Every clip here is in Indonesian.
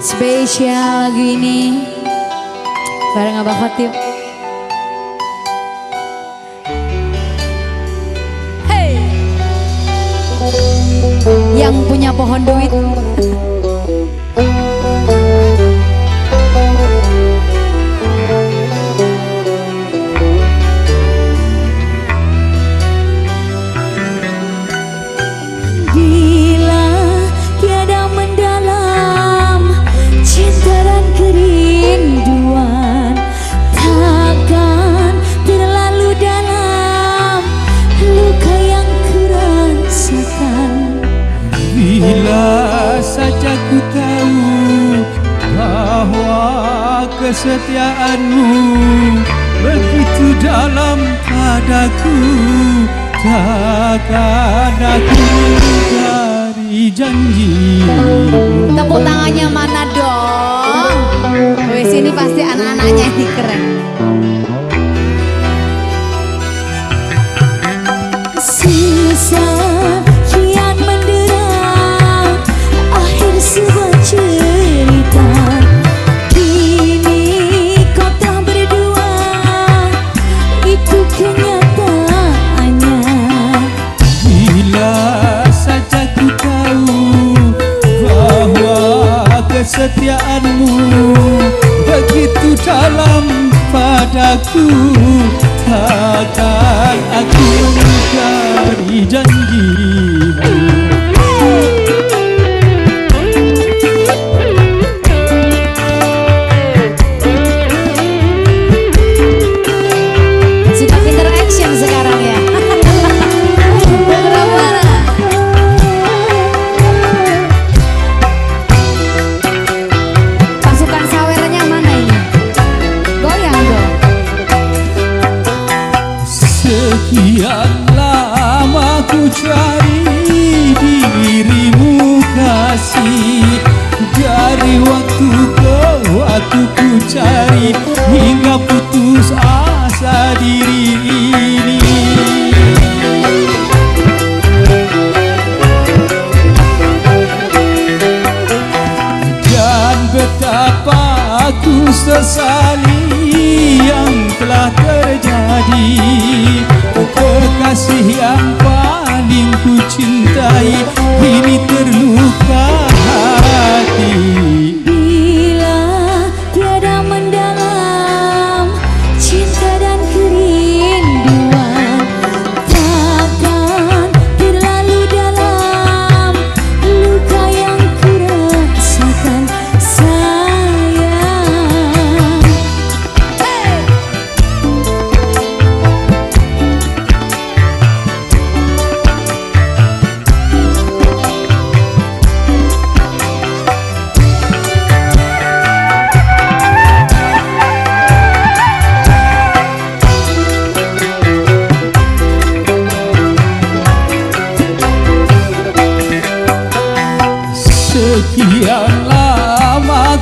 Spesial lagu ini Bareng Abah Khatib. Hey. Yang punya pohon duit saja ku tahu bahwa kesetiaanmu begitu dalam padaku. Takkan aku dari janji. Tepuk tangannya mana dong? Wes ini pasti anak-anaknya ini keren kesetiaanmu. Begitu dalam padaku takkan aku mencari Sekian lama ku cari dirimu kasih. Dari waktu ke waktu ku cari Hingga putus asa diri ini. Dan betapa aku sesali yang telah Kekasih yang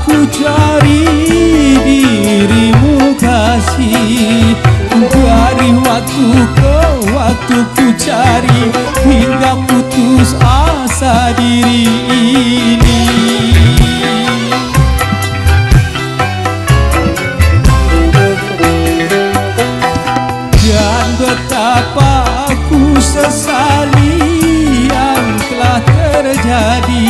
ku cari dirimu kasih. Dari waktu ke waktu ku cari Hingga putus asa diri ini. Dan betapa aku sesali yang telah terjadi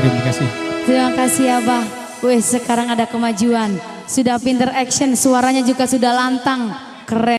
terima kasih. Terima kasih Abah. Wih, sekarang ada kemajuan. Sudah pinter action, suaranya juga sudah lantang. Keren.